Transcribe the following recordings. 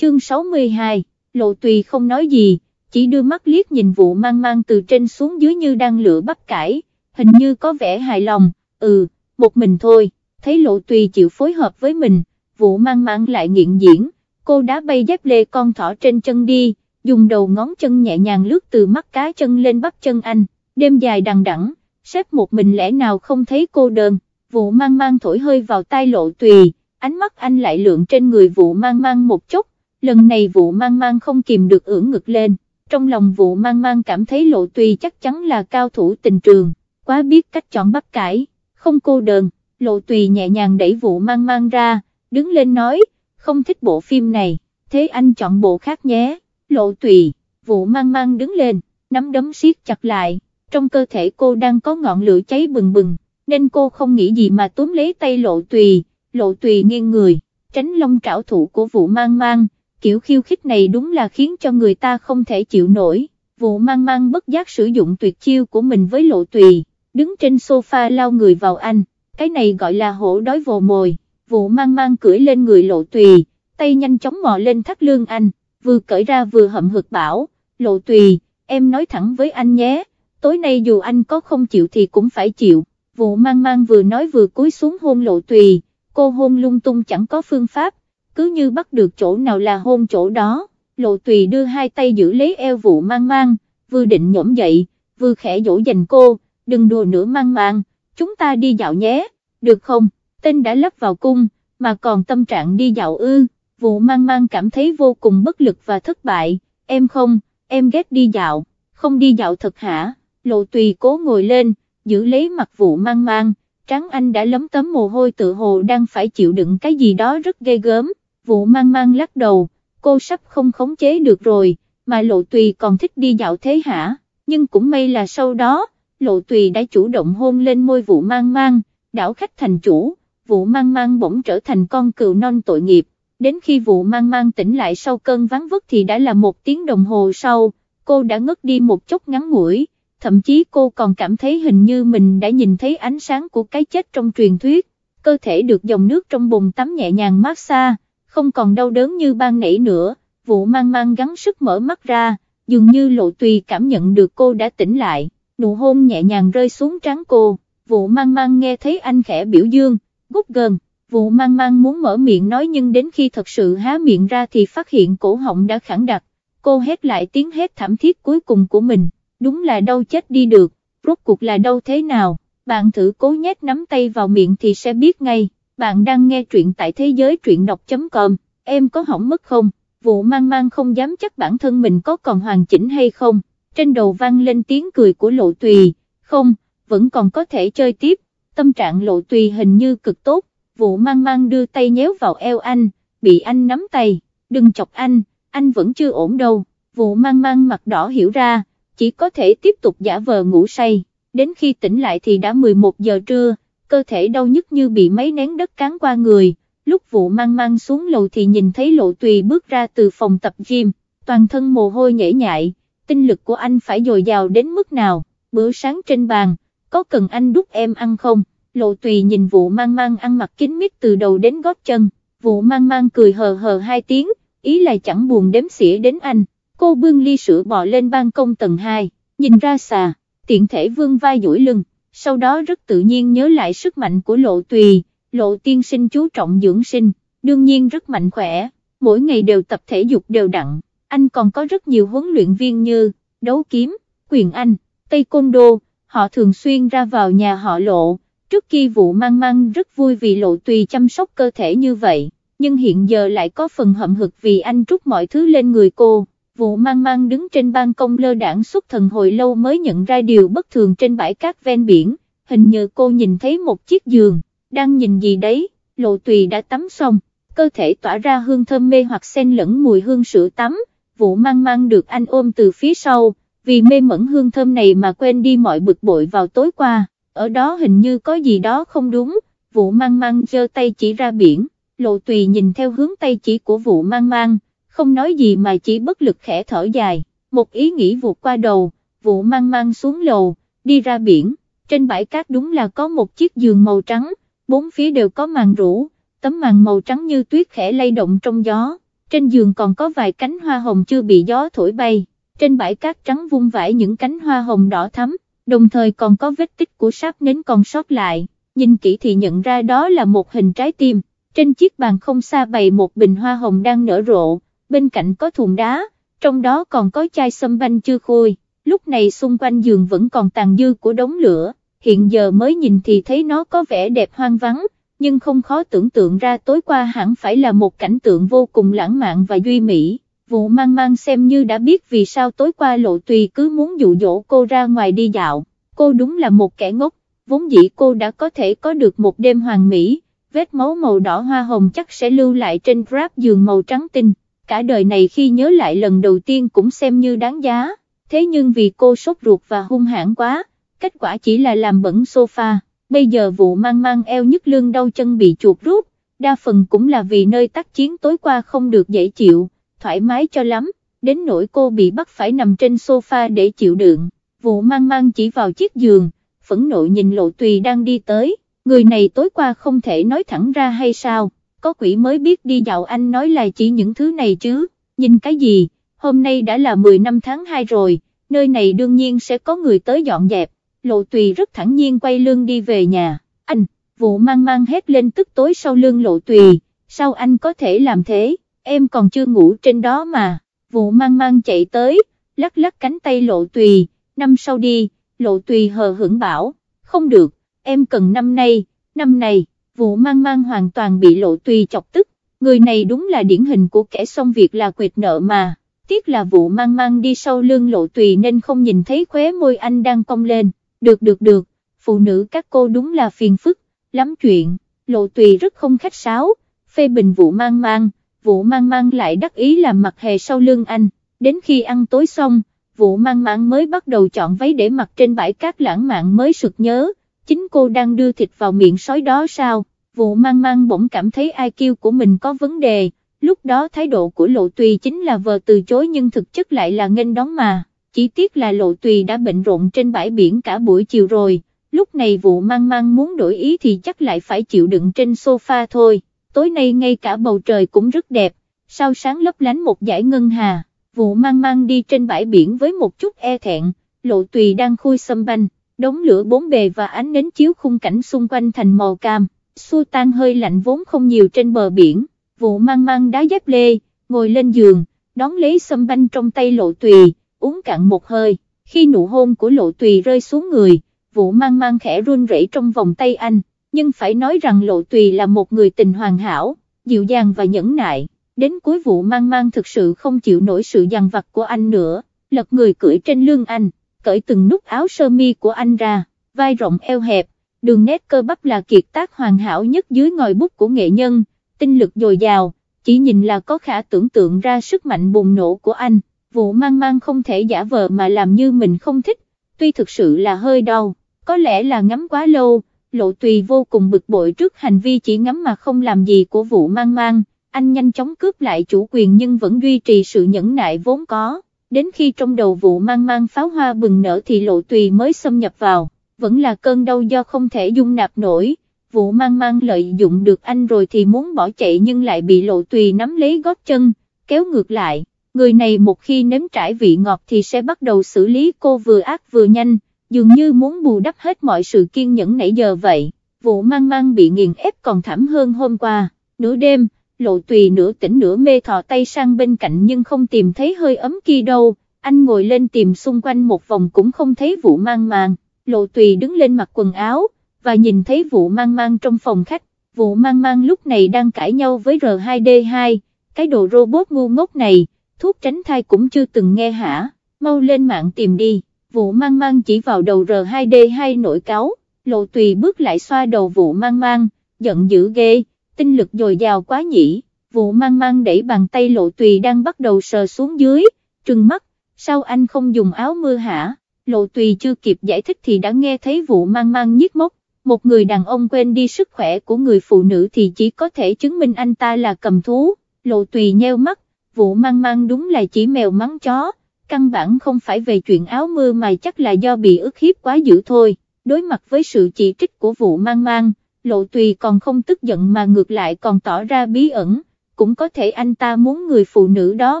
chương 62, lộ tùy không nói gì, chỉ đưa mắt liếc nhìn vụ mang mang từ trên xuống dưới như đang lửa bắp cải, hình như có vẻ hài lòng, ừ, một mình thôi, thấy lộ tùy chịu phối hợp với mình, vụ mang mang lại nghiện diễn, cô đá bay dép lê con thỏ trên chân đi, dùng đầu ngón chân nhẹ nhàng lướt từ mắt cá chân lên bắp chân anh, đêm dài đằng đẵng, xếp một mình lẽ nào không thấy cô đơn, vụ mang mang thổi hơi vào tai lộ tùy, ánh mắt anh lại lượn trên người vụ mang mang một chút, lần này vụ mang mang không kìm được ưỡn ngực lên, trong lòng vụ mang mang cảm thấy lộ tùy chắc chắn là cao thủ tình trường, quá biết cách chọn bắp cải, không cô đơn, lộ tùy nhẹ nhàng đẩy vụ mang mang ra, đứng lên nói, không thích bộ phim này, thế anh chọn bộ khác nhé, lộ tùy, vụ mang mang đứng lên, nắm đấm siết chặt lại, trong cơ thể cô đang có ngọn lửa cháy bừng bừng, nên cô không nghĩ gì mà túm lấy tay lộ tùy, lộ tùy nghiêng người, tránh lông trảo thủ của vụ mang mang, kiểu khiêu khích này đúng là khiến cho người ta không thể chịu nổi, vụ mang mang bất giác sử dụng tuyệt chiêu của mình với lộ tùy, đứng trên sofa lao người vào anh, cái này gọi là hổ đói vồ mồi, vụ mang mang cưỡi lên người lộ tùy, tay nhanh chóng mò lên thắt lưng anh, vừa cởi ra vừa hậm hực bảo, lộ tùy, em nói thẳng với anh nhé, tối nay dù anh có không chịu thì cũng phải chịu, vụ mang mang vừa nói vừa cúi xuống hôn lộ tùy, cô hôn lung tung chẳng có phương pháp, cứ như bắt được chỗ nào là hôn chỗ đó, lộ tùy đưa hai tay giữ lấy eo vụ mang mang, vừa định nhổm dậy, vừa khẽ dỗ dành cô, đừng đùa nữa mang mang, chúng ta đi dạo nhé, được không, tên đã lắp vào cung, mà còn tâm trạng đi dạo ư, vụ mang mang cảm thấy vô cùng bất lực và thất bại, em không, em ghét đi dạo, không đi dạo thật hả, lộ tùy cố ngồi lên, giữ lấy mặt vụ mang mang, trắng anh đã lấm tấm mồ hôi tự hồ đang phải chịu đựng cái gì đó rất ghê gớm, vụ mang mang lắc đầu, cô sắp không khống chế được rồi, mà lộ tùy còn thích đi dạo thế hả, nhưng cũng may là sau đó, lộ tùy đã chủ động hôn lên môi vụ mang mang, đảo khách thành chủ, vụ mang mang bỗng trở thành con cừu non tội nghiệp, đến khi vụ mang mang tỉnh lại sau cơn vắng vứt thì đã là một tiếng đồng hồ sau, cô đã ngất đi một chút ngắn ngủi. Thậm chí cô còn cảm thấy hình như mình đã nhìn thấy ánh sáng của cái chết trong truyền thuyết, cơ thể được dòng nước trong bồn tắm nhẹ nhàng mát xa, không còn đau đớn như ban nãy nữa, vụ mang mang gắng sức mở mắt ra, dường như lộ tùy cảm nhận được cô đã tỉnh lại, nụ hôn nhẹ nhàng rơi xuống trán cô, vụ mang mang nghe thấy anh khẽ biểu dương, gút gần, vụ mang mang muốn mở miệng nói nhưng đến khi thật sự há miệng ra thì phát hiện cổ họng đã khẳng đặc, cô hét lại tiếng hét thảm thiết cuối cùng của mình đúng là đâu chết đi được, rốt cuộc là đâu thế nào, bạn thử cố nhét nắm tay vào miệng thì sẽ biết ngay, bạn đang nghe truyện tại thế giới truyện đọc.com, em có hỏng mất không, vụ mang mang không dám chắc bản thân mình có còn hoàn chỉnh hay không, trên đầu vang lên tiếng cười của lộ tùy, không, vẫn còn có thể chơi tiếp, tâm trạng lộ tùy hình như cực tốt, vụ mang mang đưa tay nhéo vào eo anh, bị anh nắm tay, đừng chọc anh, anh vẫn chưa ổn đâu, vụ mang mang mặt đỏ hiểu ra, chỉ có thể tiếp tục giả vờ ngủ say, đến khi tỉnh lại thì đã 11 giờ trưa, cơ thể đau nhức như bị mấy nén đất cán qua người, lúc vụ mang mang xuống lầu thì nhìn thấy lộ tùy bước ra từ phòng tập gym, toàn thân mồ hôi nhễ nhại, tinh lực của anh phải dồi dào đến mức nào, bữa sáng trên bàn, có cần anh đút em ăn không, lộ tùy nhìn vụ mang mang ăn mặc kín mít từ đầu đến gót chân, vụ mang mang cười hờ hờ hai tiếng, ý là chẳng buồn đếm xỉa đến anh. Cô bưng ly sữa bò lên ban công tầng 2, nhìn ra xà, tiện thể vương vai duỗi lưng, sau đó rất tự nhiên nhớ lại sức mạnh của lộ tùy, lộ tiên sinh chú trọng dưỡng sinh, đương nhiên rất mạnh khỏe, mỗi ngày đều tập thể dục đều đặn, anh còn có rất nhiều huấn luyện viên như, đấu kiếm, quyền anh, tây côn đô, họ thường xuyên ra vào nhà họ lộ, trước khi vụ mang mang rất vui vì lộ tùy chăm sóc cơ thể như vậy, nhưng hiện giờ lại có phần hậm hực vì anh trút mọi thứ lên người cô vụ mang mang đứng trên ban công lơ đảng xuất thần hồi lâu mới nhận ra điều bất thường trên bãi cát ven biển, hình như cô nhìn thấy một chiếc giường, đang nhìn gì đấy, lộ tùy đã tắm xong, cơ thể tỏa ra hương thơm mê hoặc xen lẫn mùi hương sữa tắm, vụ mang mang được anh ôm từ phía sau, vì mê mẩn hương thơm này mà quên đi mọi bực bội vào tối qua, ở đó hình như có gì đó không đúng, vụ mang mang giơ tay chỉ ra biển, lộ tùy nhìn theo hướng tay chỉ của vụ mang mang, không nói gì mà chỉ bất lực khẽ thở dài, một ý nghĩ vụt qua đầu, vụ mang mang xuống lầu, đi ra biển, trên bãi cát đúng là có một chiếc giường màu trắng, bốn phía đều có màn rủ, tấm màn màu trắng như tuyết khẽ lay động trong gió, trên giường còn có vài cánh hoa hồng chưa bị gió thổi bay, trên bãi cát trắng vung vãi những cánh hoa hồng đỏ thắm, đồng thời còn có vết tích của sáp nến còn sót lại, nhìn kỹ thì nhận ra đó là một hình trái tim, trên chiếc bàn không xa bày một bình hoa hồng đang nở rộ, bên cạnh có thùng đá, trong đó còn có chai sâm banh chưa khôi, lúc này xung quanh giường vẫn còn tàn dư của đống lửa, hiện giờ mới nhìn thì thấy nó có vẻ đẹp hoang vắng, nhưng không khó tưởng tượng ra tối qua hẳn phải là một cảnh tượng vô cùng lãng mạn và duy mỹ. Vụ mang mang xem như đã biết vì sao tối qua lộ tùy cứ muốn dụ dỗ cô ra ngoài đi dạo, cô đúng là một kẻ ngốc, vốn dĩ cô đã có thể có được một đêm hoàng mỹ, vết máu màu đỏ hoa hồng chắc sẽ lưu lại trên grab giường màu trắng tinh, cả đời này khi nhớ lại lần đầu tiên cũng xem như đáng giá, thế nhưng vì cô sốt ruột và hung hãn quá, kết quả chỉ là làm bẩn sofa, bây giờ vụ mang mang eo nhức lưng đau chân bị chuột rút, đa phần cũng là vì nơi tác chiến tối qua không được dễ chịu, thoải mái cho lắm, đến nỗi cô bị bắt phải nằm trên sofa để chịu đựng, vụ mang mang chỉ vào chiếc giường, phẫn nộ nhìn lộ tùy đang đi tới, người này tối qua không thể nói thẳng ra hay sao, có quỷ mới biết đi dạo anh nói là chỉ những thứ này chứ, nhìn cái gì, hôm nay đã là 10 năm tháng 2 rồi, nơi này đương nhiên sẽ có người tới dọn dẹp, lộ tùy rất thẳng nhiên quay lưng đi về nhà, anh, vụ mang mang hét lên tức tối sau lưng lộ tùy, sao anh có thể làm thế, em còn chưa ngủ trên đó mà, vụ mang mang chạy tới, lắc lắc cánh tay lộ tùy, năm sau đi, lộ tùy hờ hững bảo, không được, em cần năm nay, năm này, vụ mang mang hoàn toàn bị lộ tùy chọc tức, người này đúng là điển hình của kẻ xong việc là quyệt nợ mà, tiếc là vụ mang mang đi sau lưng lộ tùy nên không nhìn thấy khóe môi anh đang cong lên, được được được, phụ nữ các cô đúng là phiền phức, lắm chuyện, lộ tùy rất không khách sáo, phê bình vụ mang mang, vụ mang mang lại đắc ý làm mặt hề sau lưng anh, đến khi ăn tối xong, vụ mang mang mới bắt đầu chọn váy để mặc trên bãi cát lãng mạn mới sực nhớ, chính cô đang đưa thịt vào miệng sói đó sao, vụ mang mang bỗng cảm thấy IQ của mình có vấn đề, lúc đó thái độ của lộ tùy chính là vờ từ chối nhưng thực chất lại là nghênh đón mà, chỉ tiếc là lộ tùy đã bệnh rộn trên bãi biển cả buổi chiều rồi, lúc này vụ mang mang muốn đổi ý thì chắc lại phải chịu đựng trên sofa thôi, tối nay ngay cả bầu trời cũng rất đẹp, sao sáng lấp lánh một dải ngân hà, vụ mang mang đi trên bãi biển với một chút e thẹn, lộ tùy đang khui xâm banh, đống lửa bốn bề và ánh nến chiếu khung cảnh xung quanh thành màu cam, xua tan hơi lạnh vốn không nhiều trên bờ biển, vụ mang mang đá dép lê, ngồi lên giường, đón lấy xâm banh trong tay lộ tùy, uống cạn một hơi, khi nụ hôn của lộ tùy rơi xuống người, vụ mang mang khẽ run rẩy trong vòng tay anh, nhưng phải nói rằng lộ tùy là một người tình hoàn hảo, dịu dàng và nhẫn nại, đến cuối vụ mang mang thực sự không chịu nổi sự dằn vặt của anh nữa, lật người cưỡi trên lưng anh, cởi từng nút áo sơ mi của anh ra, vai rộng eo hẹp, đường nét cơ bắp là kiệt tác hoàn hảo nhất dưới ngòi bút của nghệ nhân, tinh lực dồi dào, chỉ nhìn là có khả tưởng tượng ra sức mạnh bùng nổ của anh, vụ mang mang không thể giả vờ mà làm như mình không thích, tuy thực sự là hơi đau, có lẽ là ngắm quá lâu, lộ tùy vô cùng bực bội trước hành vi chỉ ngắm mà không làm gì của vụ mang mang, anh nhanh chóng cướp lại chủ quyền nhưng vẫn duy trì sự nhẫn nại vốn có, đến khi trong đầu vụ mang mang pháo hoa bừng nở thì lộ tùy mới xâm nhập vào, vẫn là cơn đau do không thể dung nạp nổi, vụ mang mang lợi dụng được anh rồi thì muốn bỏ chạy nhưng lại bị lộ tùy nắm lấy gót chân, kéo ngược lại, người này một khi nếm trải vị ngọt thì sẽ bắt đầu xử lý cô vừa ác vừa nhanh, dường như muốn bù đắp hết mọi sự kiên nhẫn nãy giờ vậy, vụ mang mang bị nghiền ép còn thảm hơn hôm qua, nửa đêm, lộ tùy nửa tỉnh nửa mê thò tay sang bên cạnh nhưng không tìm thấy hơi ấm kia đâu, anh ngồi lên tìm xung quanh một vòng cũng không thấy vụ mang mang, lộ tùy đứng lên mặc quần áo, và nhìn thấy vụ mang mang trong phòng khách, vụ mang mang lúc này đang cãi nhau với R2D2, cái đồ robot ngu ngốc này, thuốc tránh thai cũng chưa từng nghe hả, mau lên mạng tìm đi, vụ mang mang chỉ vào đầu R2D2 nổi cáo, lộ tùy bước lại xoa đầu vụ mang mang, giận dữ ghê, tinh lực dồi dào quá nhỉ, vụ mang mang đẩy bàn tay lộ tùy đang bắt đầu sờ xuống dưới, trừng mắt, sao anh không dùng áo mưa hả, lộ tùy chưa kịp giải thích thì đã nghe thấy vụ mang mang nhức mốc, một người đàn ông quên đi sức khỏe của người phụ nữ thì chỉ có thể chứng minh anh ta là cầm thú, lộ tùy nheo mắt, vụ mang mang đúng là chỉ mèo mắng chó, căn bản không phải về chuyện áo mưa mà chắc là do bị ức hiếp quá dữ thôi, đối mặt với sự chỉ trích của vụ mang mang, lộ tùy còn không tức giận mà ngược lại còn tỏ ra bí ẩn, cũng có thể anh ta muốn người phụ nữ đó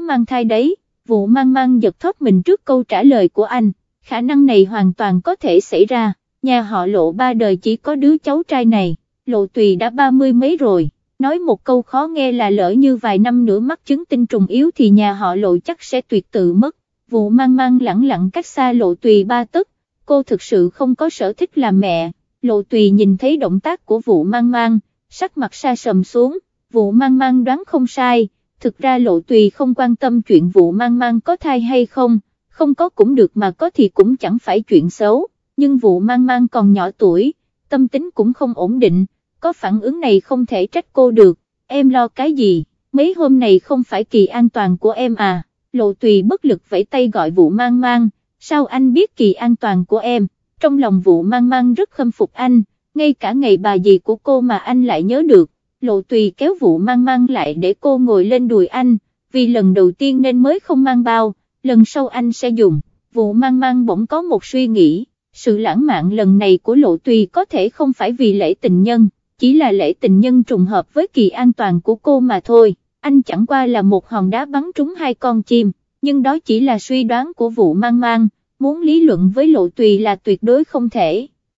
mang thai đấy, vụ mang mang giật thóp mình trước câu trả lời của anh, khả năng này hoàn toàn có thể xảy ra, nhà họ lộ ba đời chỉ có đứa cháu trai này, lộ tùy đã ba mươi mấy rồi, nói một câu khó nghe là lỡ như vài năm nữa mắc chứng tinh trùng yếu thì nhà họ lộ chắc sẽ tuyệt tự mất, vụ mang mang lẳng lặng cách xa lộ tùy ba tức, cô thực sự không có sở thích làm mẹ, lộ tùy nhìn thấy động tác của vụ mang mang, sắc mặt xa sầm xuống, vụ mang mang đoán không sai, thực ra lộ tùy không quan tâm chuyện vụ mang mang có thai hay không, không có cũng được mà có thì cũng chẳng phải chuyện xấu, nhưng vụ mang mang còn nhỏ tuổi, tâm tính cũng không ổn định, có phản ứng này không thể trách cô được, em lo cái gì, mấy hôm này không phải kỳ an toàn của em à, lộ tùy bất lực vẫy tay gọi vụ mang mang, sao anh biết kỳ an toàn của em, trong lòng vụ mang mang rất khâm phục anh, ngay cả ngày bà dì của cô mà anh lại nhớ được, lộ tùy kéo vụ mang mang lại để cô ngồi lên đùi anh, vì lần đầu tiên nên mới không mang bao, lần sau anh sẽ dùng, vụ mang mang bỗng có một suy nghĩ, sự lãng mạn lần này của lộ tùy có thể không phải vì lễ tình nhân, chỉ là lễ tình nhân trùng hợp với kỳ an toàn của cô mà thôi, anh chẳng qua là một hòn đá bắn trúng hai con chim, nhưng đó chỉ là suy đoán của vụ mang mang, muốn lý luận với lộ tùy là tuyệt đối không thể.